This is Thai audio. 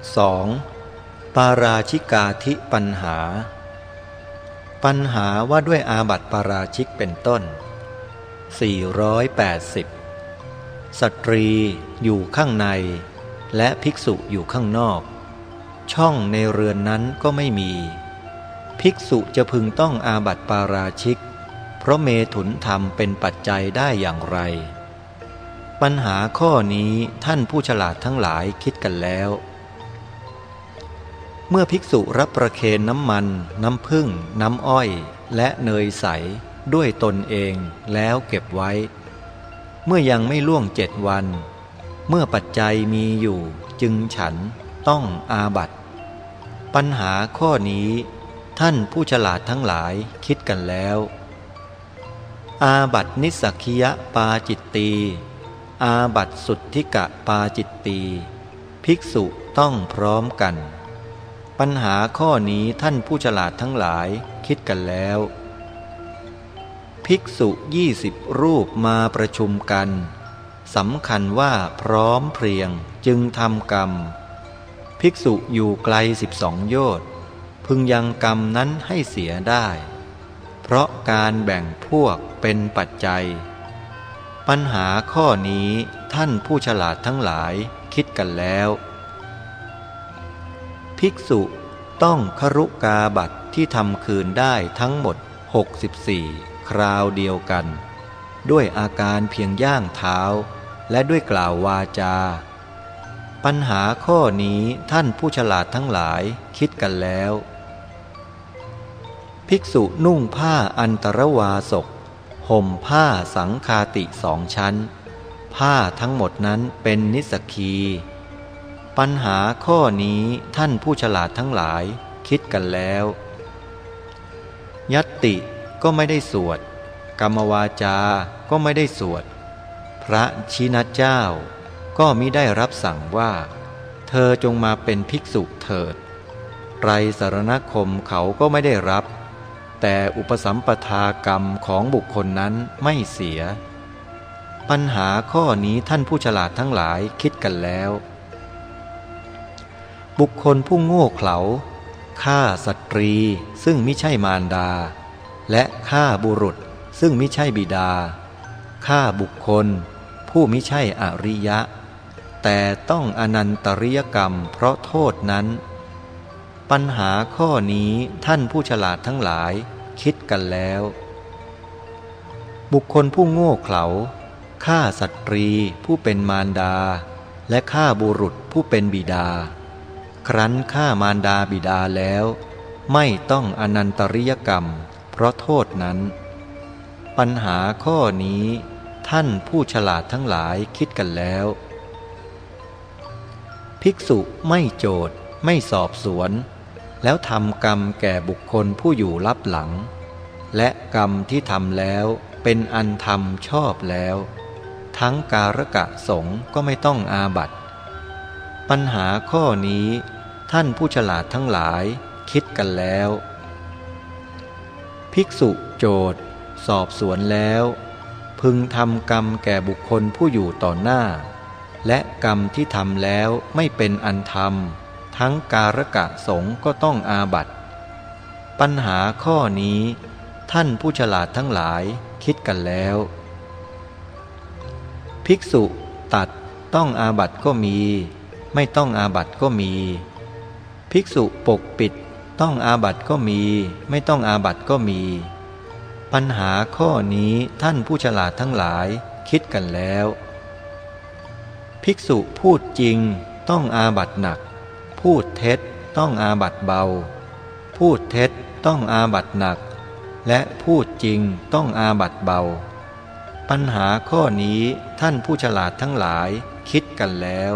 2. ปาราชิกาธิปัญหา ปัญหาว่าด้วยอาบัติปาราชิกเป็นต้น 480 สตรีอยู่ข้างใน และภิกษุอยู่ข้างนอก ช่องในเรือนนั้นก็ไม่มี ภิกษุจะพึงต้องอาบัติปาราชิก เพราะเมถุนธรรมเป็นปัจจัยได้อย่างไรปัญหาข้อนี้ท่านผู้ฉลาดทั้งหลายคิดกันแล้ว เมื่อภิกษุรับประเคนน้ำมัน น้ำผึ้งน้ำอ้อย และเนยใสด้วยตนเองแล้วเก็บไว้ เมื่อยังไม่ล่วงเจ็ดวัน เมื่อปัจจัยมีอยู่จึงฉันต้องอาบัตปัญหาข้อนี้ ท่านผู้ฉลาดทั้งหลายคิดกันแล้ว อาบัตนิสักิยะปาจิตตี อาบัตสุทธิกะปาจิตตี ภิกษุต้องพร้อมกัน ปัญหาข้อนี้ท่านผู้ฉลาดทั้งหลายคิดกันแล้ว ภิกษุยี่สิบรูปมาประชุมกันสำคัญว่าพร้อมเพรียงจึงทำกรรม ภิกษุอยู่ไกลสิบสองโยชน์พึงยังกรรมนั้นให้เสียได้ เพราะการแบ่งพวกเป็นปัจจัย ปัญหาข้อนี้ท่านผู้ฉลาดทั้งหลายคิดกันแล้ว ภิกษุ ต้องครุกาบัตที่ทำคืนได้ทั้งหมด 64 คราวเดียวกัน ด้วยอาการเพียงย่างเท้า และด้วยกล่าววาจา ปัญหาข้อนี้ท่านผู้ฉลาดทั้งหลายคิดกันแล้ว ภิกษุนุ่งผ้าอันตรวาสกห่มผ้าสังคาติสองชั้น ผ้าทั้งหมดนั้นเป็นนิสกี ปัญหาข้อนี้ท่านผู้ฉลาดทั้งหลายคิดกันแล้ว ยัตติก็ไม่ได้สวด กรรมวาจาก็ไม่ได้สวด พระชินเจ้า ก็มิได้รับสั่งว่า เธอจงมาเป็นภิกษุเถิดไรสารณคมเขาก็ไม่ได้รับ แต่อุปสัมปทากรรมของบุคคลนั้นไม่เสีย ปัญหาข้อนี้ท่านผู้ฉลาดทั้งหลายคิดกันแล้ว บุคคลผู้โง่เขลาฆ่าสตรีซึ่งไม่ใช่มารดา และฆ่าบุรุษซึ่งไม่ใช่บิดาฆ่าบุคคล ผู้ไม่ใช่อริยะ แต่ต้องอนันตริยกรรมเพราะโทษนั้น ปัญหาข้อนี้ท่านผู้ฉลาดทั้งหลายคิดกันแล้ว บุคคลผู้โง่เขลาฆ่าสตรีผู้เป็นมารดา และฆ่าบุรุษผู้เป็นบิดา ครั้นฆ่ามารดาบิดาแล้ว ไม่ต้องอนันตริยกรรม เพราะโทษนั้น ปัญหาข้อนี้ท่านผู้ฉลาดทั้งหลายคิดกันแล้ว ภิกษุไม่โจทย์ไม่สอบสวน แล้วทำกรรมแก่บุคคลผู้อยู่ลับหลัง และกรรมที่ทำแล้วเป็นอันทำชอบแล้ว ทั้งการกะสงก็ไม่ต้องอาบัต ปัญหาข้อนี้ท่านผู้ฉลาดทั้งหลายคิดกันแล้ว ภิกษุโจทย์สอบสวนแล้ว พึงทำกรรมแก่บุคคลผู้อยู่ต่อหน้า และกรรมที่ทำแล้วไม่เป็นอันธรรม ทั้งการกะสงก็ต้องอาบัตปัญหาข้อนี้ท่านผู้ฉลาดทั้งหลายคิดกันแล้ว ภิกษุตัดต้องอาบัตก็มี ไม่ต้องอาบัตก็มี ภิกษุปกปิด ต้องอาบัตก็มี ไม่ต้องอาบัตก็มี ปัญหาข้อนี้ท่านผู้ฉลาดทั้งหลายคิดกันแล้ว ภิกษุพูดจริงต้องอาบัตหนัก พูดเท็จต้องอาบัตเบา พูดเท็จต้องอาบัตหนัก และพูดจริงต้องอาบัตเบา ปัญหาข้อนี้ท่านผู้ฉลาดทั้งหลายคิดกันแล้ว